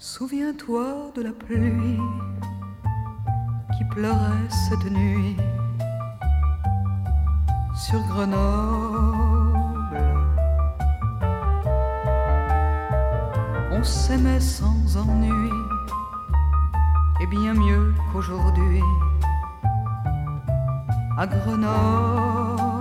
Souviens-toi de la pluie qui pleurait cette nuit sur Grenoble. On s'aimait sans ennui et bien mieux qu'aujourd'hui à Grenoble.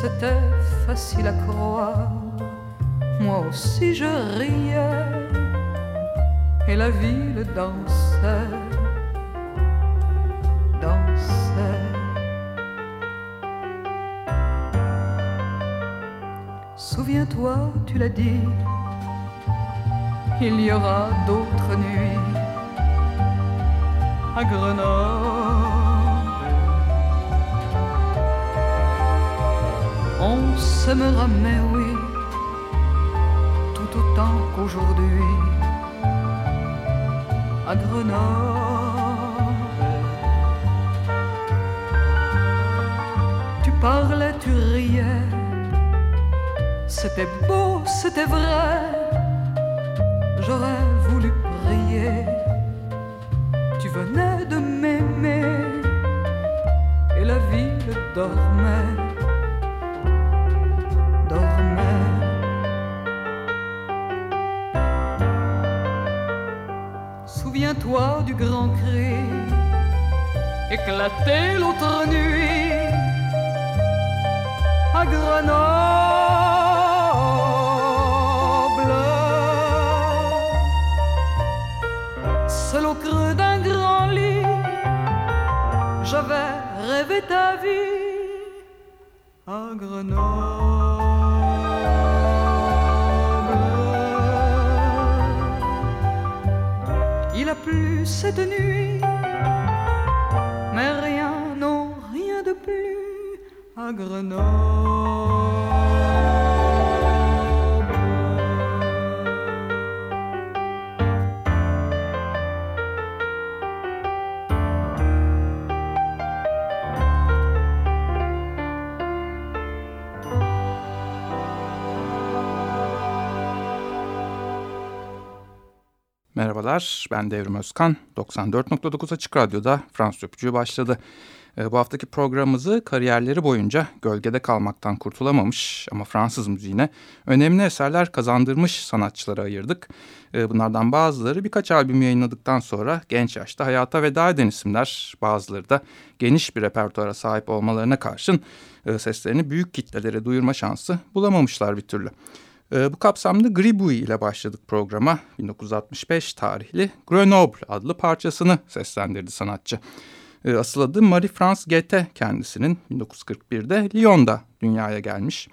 C'était facile à croire. Moi aussi je riais et la ville dansait, dansait. Souviens-toi, tu l'as dit, il y aura d'autres nuits à Grenoble. On s'aimera, mais oui, tout autant qu'aujourd'hui à Grenoble. Tu parlais, tu riais, c'était beau, c'était vrai. J'aurais voulu prier tu venais de m'aimer et la ville dormait, Du grand cri éclaté l'autre nuit à Grenoble. Seul au creux d'un grand lit, j'avais rêvé ta vie à Grenoble. Cette nuit, mais rien, non, rien de plus à Grenoble. Merhabalar, ben Devrim Özkan. 94.9 Açık Radyo'da Fransız Öpücüğü başladı. E, bu haftaki programımızı kariyerleri boyunca gölgede kalmaktan kurtulamamış ama Fransız müziğine önemli eserler kazandırmış sanatçılara ayırdık. E, bunlardan bazıları birkaç albüm yayınladıktan sonra genç yaşta hayata veda eden isimler. Bazıları da geniş bir repertuara sahip olmalarına karşın e, seslerini büyük kitlelere duyurma şansı bulamamışlar bir türlü. Bu kapsamda Gribouille ile başladık programa. 1965 tarihli Grenoble adlı parçasını seslendirdi sanatçı. Asıl adı Marie-France Guette kendisinin 1941'de Lyon'da dünyaya gelmiş.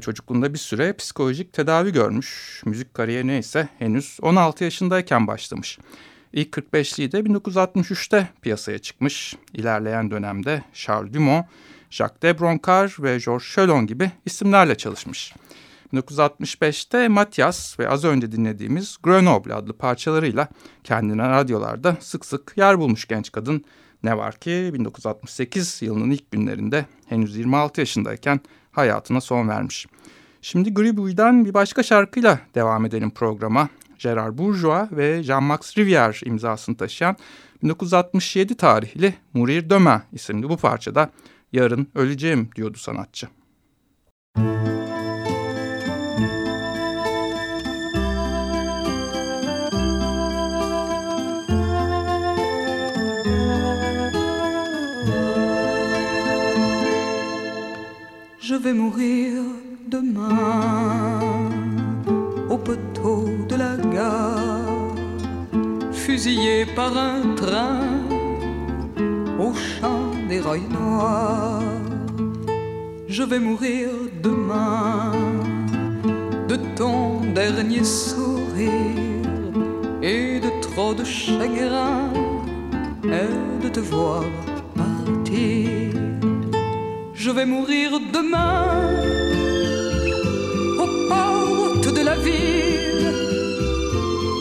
Çocukluğunda bir süre psikolojik tedavi görmüş. Müzik kariyerine ise henüz 16 yaşındayken başlamış. İlk 45'liği de 1963'te piyasaya çıkmış. İlerleyen dönemde Charles Dumont, Jacques de Broncar ve Georges Chelon gibi isimlerle çalışmış. 1965'te Matias ve az önce dinlediğimiz Grenoble adlı parçalarıyla kendine radyolarda sık sık yer bulmuş genç kadın. Ne var ki 1968 yılının ilk günlerinde henüz 26 yaşındayken hayatına son vermiş. Şimdi Gribouille'den bir başka şarkıyla devam edelim programa. Gerard Bourgeois ve Jean-Max Rivière imzasını taşıyan 1967 tarihli Mourir Demain isimli bu parçada yarın öleceğim diyordu sanatçı. Je vais mourir demain au poteau de la gare, fusillé par un train au champ des rails noirs. Je vais mourir demain de ton dernier sourire et de trop de chagrin et de te voir partir je vais mourir demain aux portes de la ville,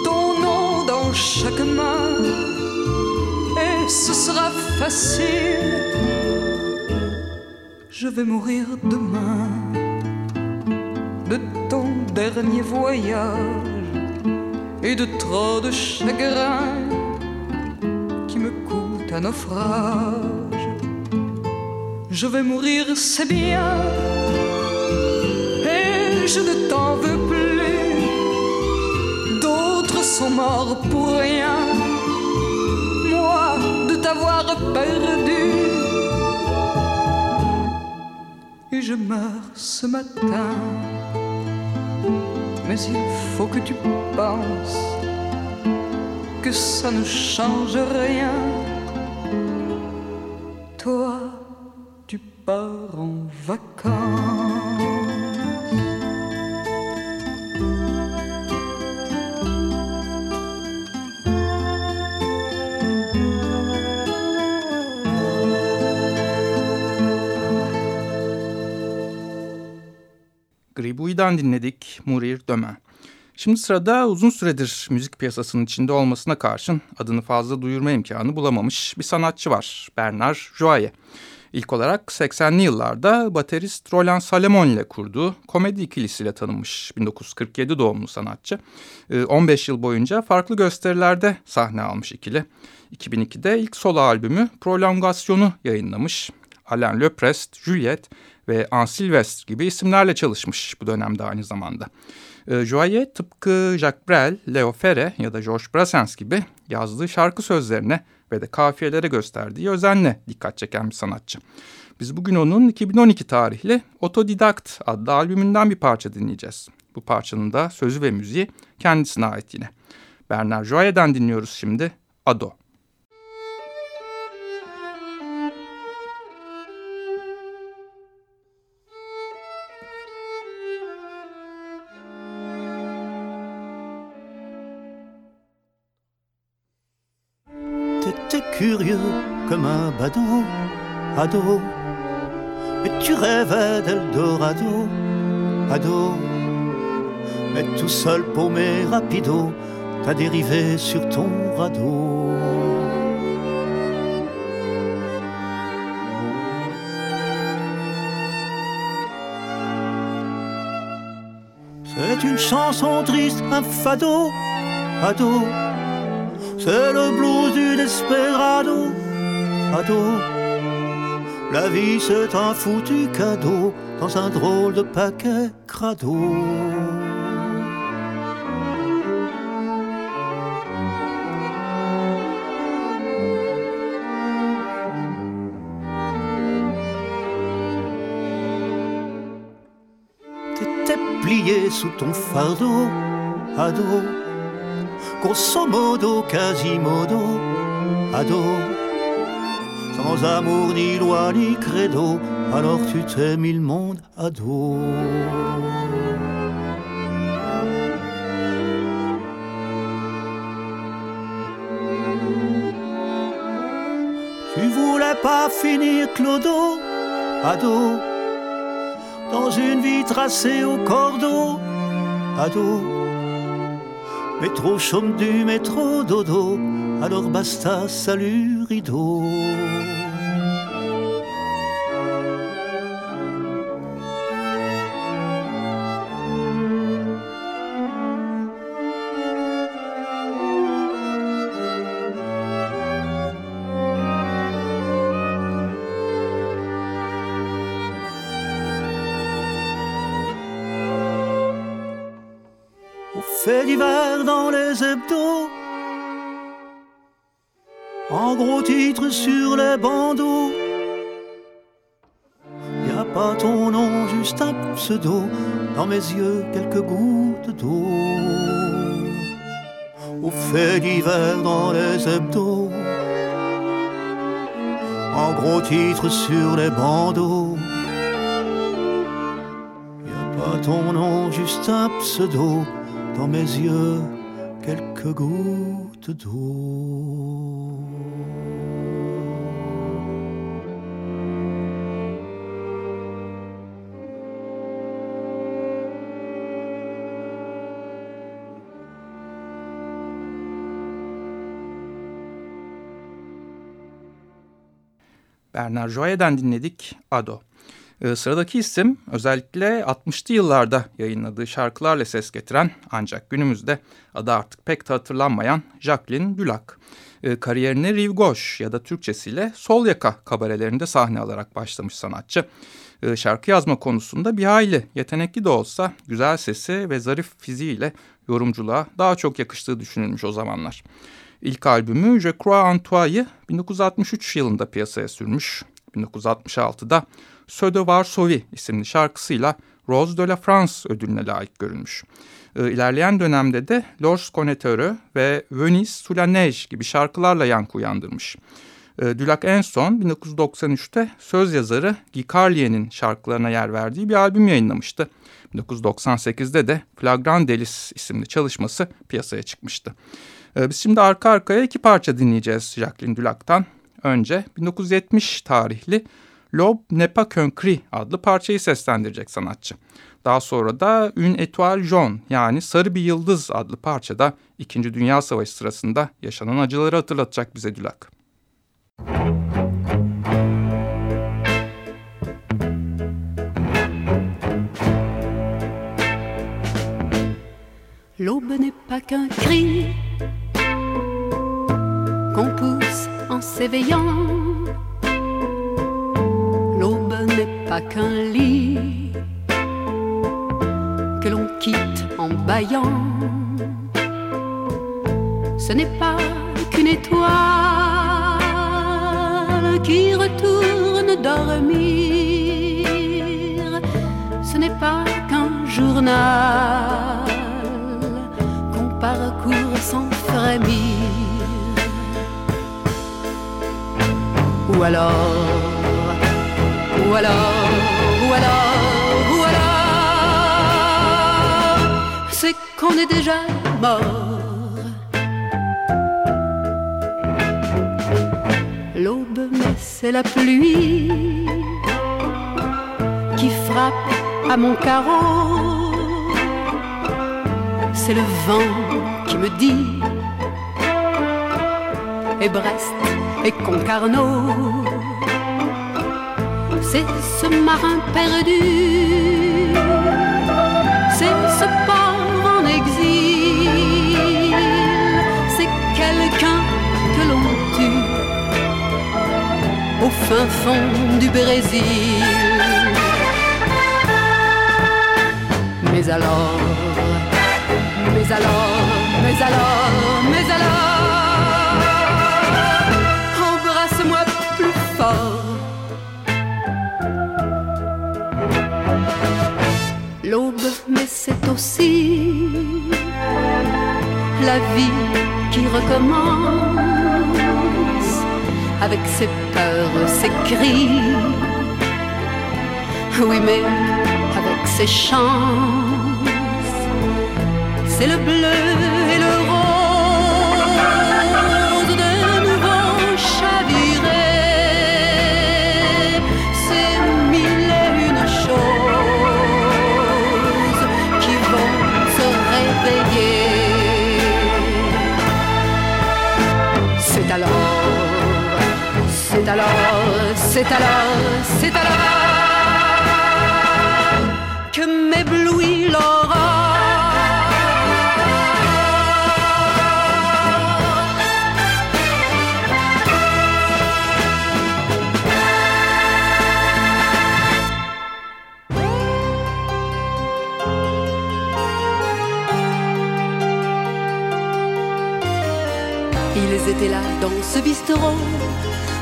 ton nom dans chaque main et ce sera facile. Je vais mourir demain de ton dernier voyage et de trop de chagrin qui me coûte un naufrage. Je vais mourir, c'est bien, et je ne t'en veux plus. D'autres sont morts pour rien t'avoir perdu. Et je meurs ce matin. Mais il faut que tu penses que ça ne change rien. Griboui'den dinledik Murir Dömen. Şimdi sırada uzun süredir müzik piyasasının içinde olmasına karşın adını fazla duyurma imkanı bulamamış bir sanatçı var. Bernard Joye. İlk olarak 80'li yıllarda baterist Roland Salomon ile kurduğu komedi ikilisiyle tanınmış 1947 doğumlu sanatçı. 15 ee, yıl boyunca farklı gösterilerde sahne almış ikili. 2002'de ilk solo albümü Prolongasyon'u yayınlamış. Alain Leprest, Juliet ve Anne gibi isimlerle çalışmış bu dönemde aynı zamanda. E, Joye tıpkı Jacques Brel, Leo Ferre ya da Georges Brassens gibi yazdığı şarkı sözlerine ve de kafiyelere gösterdiği özenle dikkat çeken bir sanatçı. Biz bugün onun 2012 tarihli Otodidakt adlı albümünden bir parça dinleyeceğiz. Bu parçanın da sözü ve müziği kendisine ait yine. Bernard Joye'den dinliyoruz şimdi Ado. Badaud, ado. Et tu rêvais d'Eldorado, ado. Mais tout seul paumé rapido, t'as dérivé sur ton radeau. C'est une chanson triste, un fado, ado c'est le blues du desperado, ado. La vie c'est un foutu cadeau dans un drôle de paquet crado. T'étais plié sous ton fardeau, ado grosso modo, quasimodo, ado. Sans amour, ni loi, ni credo, alors tu t'es mis le monde à dos. Tu voulais pas finir clodo, ado, dans une vie tracée au cordeau, ado Métro chaume du métro dodo, alors basta, salut rideau. Fait d'hiver dans les hebdos. En gros titre sur les bandeaux. Y a pas ton nom, juste un pseudo. Dans mes yeux, quelques gouttes d'eau. Au fait d'hiver dans les hebdos. En gros titre sur les bandeaux. Ton nom, juste un pseudo dans mes yeux quelques gouttes d'eau. Bernard Joyer'den dinledik Ado. Ee, sıradaki isim özellikle 60'lı yıllarda yayınladığı şarkılarla ses getiren ancak günümüzde adı artık pek de hatırlanmayan Jacqueline Dulac. Ee, kariyerine Rive Gauche ya da Türkçesiyle Sol Yaka kabarelerinde sahne alarak başlamış sanatçı. Ee, şarkı yazma konusunda bir hayli yetenekli de olsa güzel sesi ve zarif fiziğiyle yorumculuğa daha çok yakıştığı düşünülmüş o zamanlar. İlk albümü Je crois en toi'yı 1963 yılında piyasaya sürmüş. 1966'da Söde Varsovi isimli şarkısıyla Rose de la France ödülüne layık görülmüş. E, ilerleyen dönemde de Lors Conneteur'ü ve Venise sous la Neige gibi şarkılarla yankı uyandırmış. E, Dulac en son 1993'te söz yazarı Guy Carlier'in şarkılarına yer verdiği bir albüm yayınlamıştı. 1998'de de Flagrant Delis isimli çalışması piyasaya çıkmıştı. E, biz şimdi arka arkaya iki parça dinleyeceğiz Jacqueline Dulac'tan. Önce 1970 tarihli Lob Nepa Könkri adlı parçayı seslendirecek sanatçı. Daha sonra da Une Étoile Jaune yani Sarı Bir Yıldız adlı parçada İkinci Dünya Savaşı sırasında yaşanan acıları hatırlatacak bize Dülak. L'aube n'est pas qu'un cri qu'on pousse en s'éveillant pas qu'un lit que l'on quitte en baillant. Ce n'est pas qu'une étoile qui retourne dormir. Ce n'est pas qu'un journal qu'on parcourt sans frémir. Ou alors ou alors, ou alors, c'est qu'on est déjà mort. L'aube, mais c'est la pluie qui frappe à mon carreau. C'est le vent qui me dit, et Brest et Concarneau c'est ce marin perdu, c'est ce pauvre en exil, c'est quelqu'un que l'on tue au fin fond du Brésil. Mais alors, mais alors, mais alors, mais alors, l'aube, mais c'est aussi la vie qui recommence avec ses peurs, ses cris. Oui, mais avec ses chances, c'est le bleu et le alors, c'est alors, c'est alors que m'éblouit l'aurore. Ils étaient là dans ce bistrot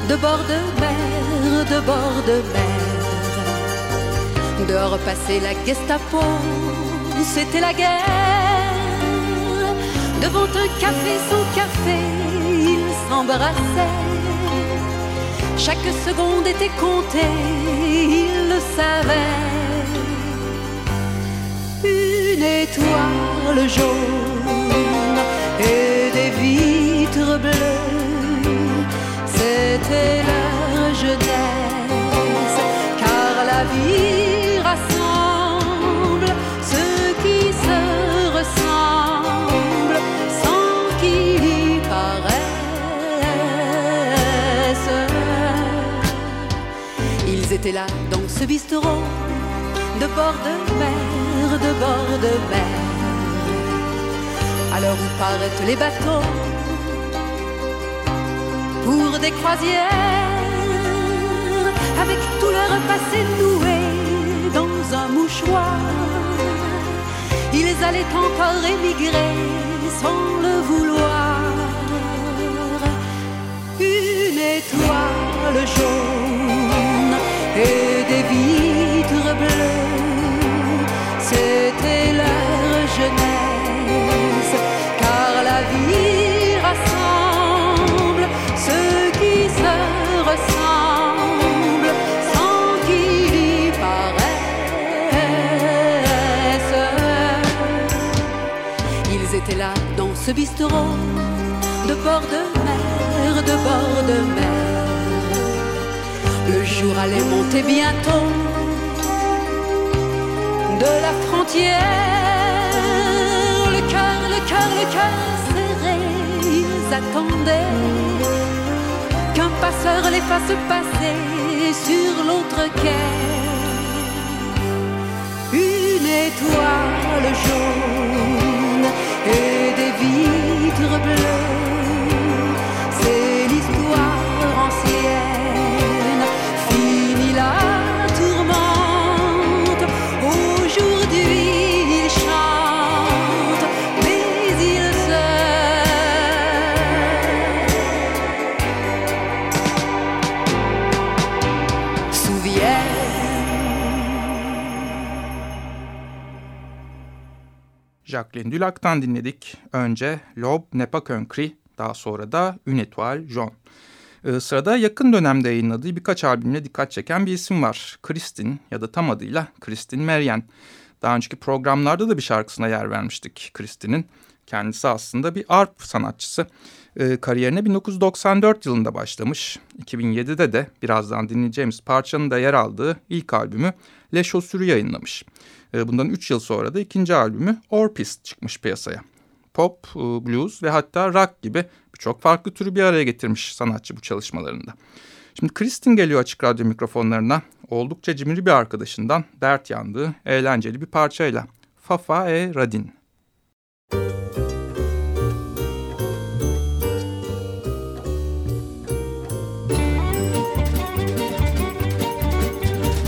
de bord de mer, de bord de mer. Dehors passer la Gestapo, c'était la guerre. Devant un café sans café, ils s'embrassaient. Chaque seconde était comptée, ils le savaient. Une étoile jaune c'était la jeunesse, car la vie rassemble ceux qui se ressemblent sans qu'ils y paraissent. Ils étaient là dans ce bistrot, de bord de mer, de bord de mer. Alors où partent les bateaux pour des croisières, avec tout leur passé noué dans un mouchoir. Ils allaient encore émigrer sans le vouloir. Une étoile jaune et de bord de mer, de bord de mer. Le jour allait monter bientôt de la frontière. Le cœur, le cœur, le cœur serré, ils attendaient qu'un passeur les fasse passer sur l'autre quai. Une étoile jaune et des vitres bleues, Jacqueline Dulac'tan dinledik. Önce Lob cri, daha sonra da Une étoile jaune. Ee, sırada yakın dönemde yayınladığı birkaç albümle dikkat çeken bir isim var. Kristin ya da tam adıyla Kristin Meryen. Daha önceki programlarda da bir şarkısına yer vermiştik Kristin'in. Kendisi aslında bir arp sanatçısı. Ee, kariyerine 1994 yılında başlamış. 2007'de de birazdan dinleyeceğimiz parçanın da yer aldığı ilk albümü Le Chaussure'u yayınlamış. Ee, bundan 3 yıl sonra da ikinci albümü Orpist çıkmış piyasaya. Pop, e, blues ve hatta rock gibi birçok farklı türü bir araya getirmiş sanatçı bu çalışmalarında. Şimdi Kristin geliyor açık radyo mikrofonlarına. Oldukça cimri bir arkadaşından dert yandığı eğlenceli bir parçayla. Fafa e Radin.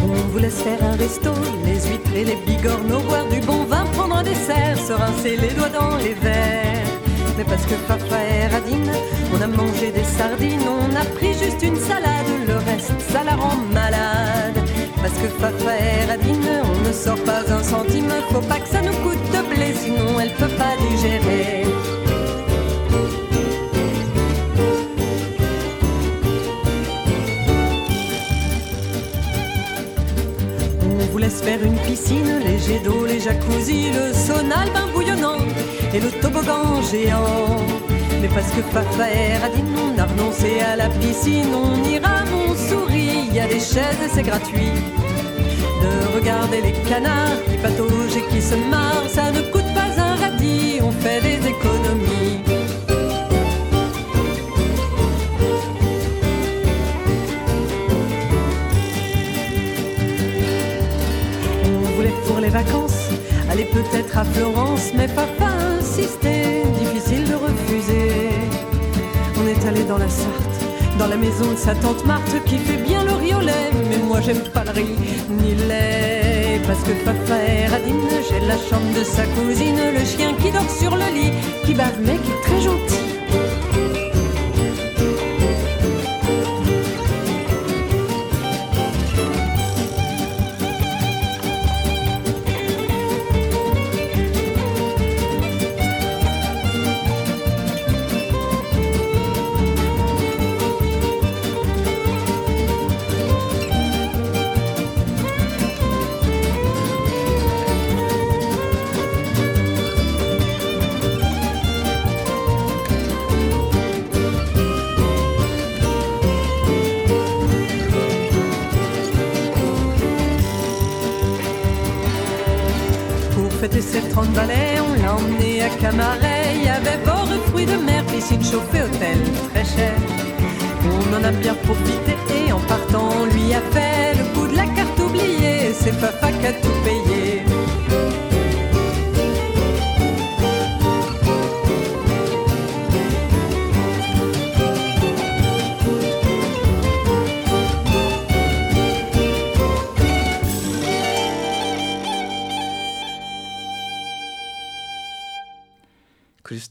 On vous laisse faire un resto, les et les bigorneaux, boire du bon vin, prendre un dessert, se rincer les doigts dans les verres. Mais parce que papa est radine, on a mangé des sardines, on a pris juste une salade, le reste ça la rend malade. Parce que papa est radine, on ne sort pas un centime, faut pas que ça nous coûte de blé, sinon elle peut pas digérer. Faire une piscine, les jets d'eau, les jacuzzis, le sauna, le bain bouillonnant et le toboggan géant. Mais parce que papa est radine, on a renoncé à la piscine, on ira, mon souris, il y a des chaises et c'est gratuit. De regarder les canards qui pataugent et qui se marrent, ça ne coûte peut-être à Florence, mais papa insistait, difficile de refuser. On est allé dans la Sarthe, dans la maison de sa tante Marthe qui fait bien le riz au lait, mais moi j'aime pas le riz ni le lait. Parce que papa est radine, j'ai la chambre de sa cousine, le chien qui dort sur le lit, qui bave mais qui est très gentil. Piscine chauffée, hôtel très cher. On en a bien profité et en partant, on lui a fait le coup de la carte oubliée. C'est Fafa qui tout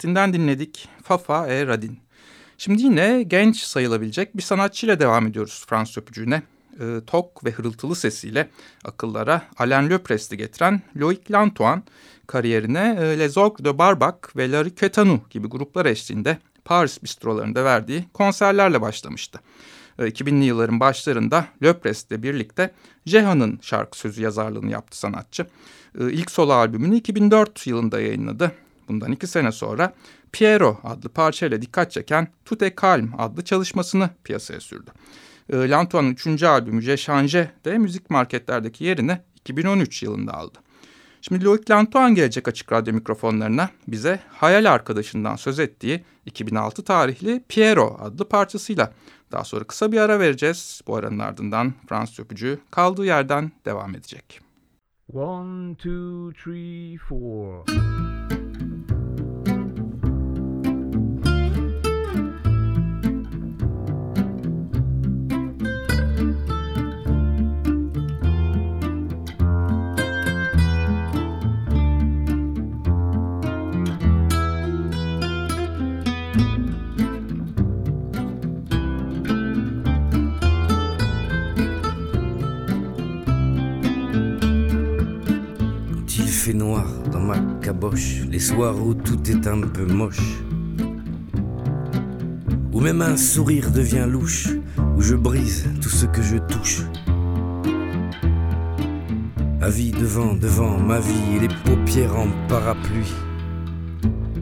Kristin'den dinledik Fafa e Radin. Şimdi yine genç sayılabilecek bir sanatçıyla devam ediyoruz Fransız öpücüğüne. E, tok ve hırıltılı sesiyle akıllara Alain Lepres'i getiren Loic Lantoine kariyerine e, Les Ogres de Barbac ve La Riquetanu gibi gruplar eşliğinde Paris bistrolarında verdiği konserlerle başlamıştı. E, 2000'li yılların başlarında Lepres'le birlikte Jeha'nın şarkı sözü yazarlığını yaptı sanatçı. E, ilk solo albümünü 2004 yılında yayınladı bundan iki sene sonra Piero adlı parçayla dikkat çeken Tute Calm adlı çalışmasını piyasaya sürdü. E, Lantoine'ın üçüncü albümü Je Change de müzik marketlerdeki yerini 2013 yılında aldı. Şimdi Loic Lantoine gelecek açık radyo mikrofonlarına bize hayal arkadaşından söz ettiği 2006 tarihli Piero adlı parçasıyla. Daha sonra kısa bir ara vereceğiz. Bu aranın ardından Fransız öpücüğü kaldığı yerden devam edecek. One, two, three, four. Ma les soirs où tout est un peu moche. Où même un sourire devient louche, où je brise tout ce que je touche. vie devant, devant ma vie, et les paupières en parapluie.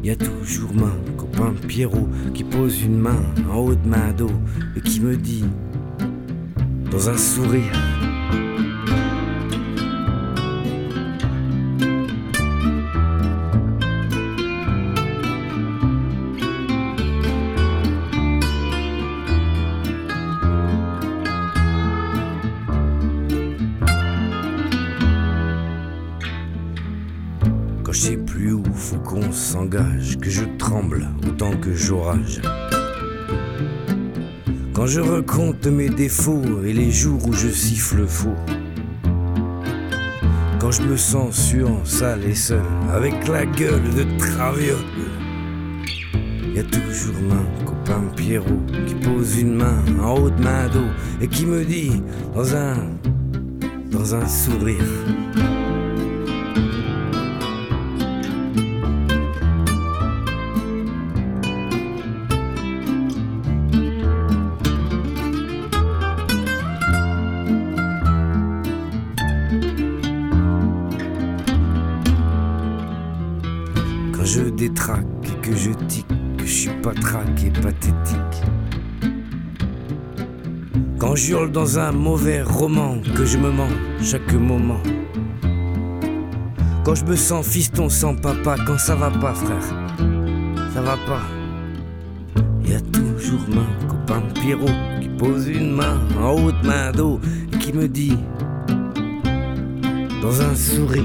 Y a toujours mon copain Pierrot qui pose une main en haut de ma dos et qui me dit, dans un sourire, que je tremble autant que j'orage. Quand je recompte mes défauts et les jours où je siffle faux. Quand je me sens suant, sale et seul, avec la gueule de traviole. Y a toujours mon copain Pierrot qui pose une main en haut de ma dos et qui me dit un dans un sourire dans un mauvais roman que je me mens chaque moment. Quand je me sens fiston sans papa, quand ça va pas, frère, ça va pas. Y a toujours mon copain Pierrot qui pose une main en haut de main d'eau et qui me dit dans un sourire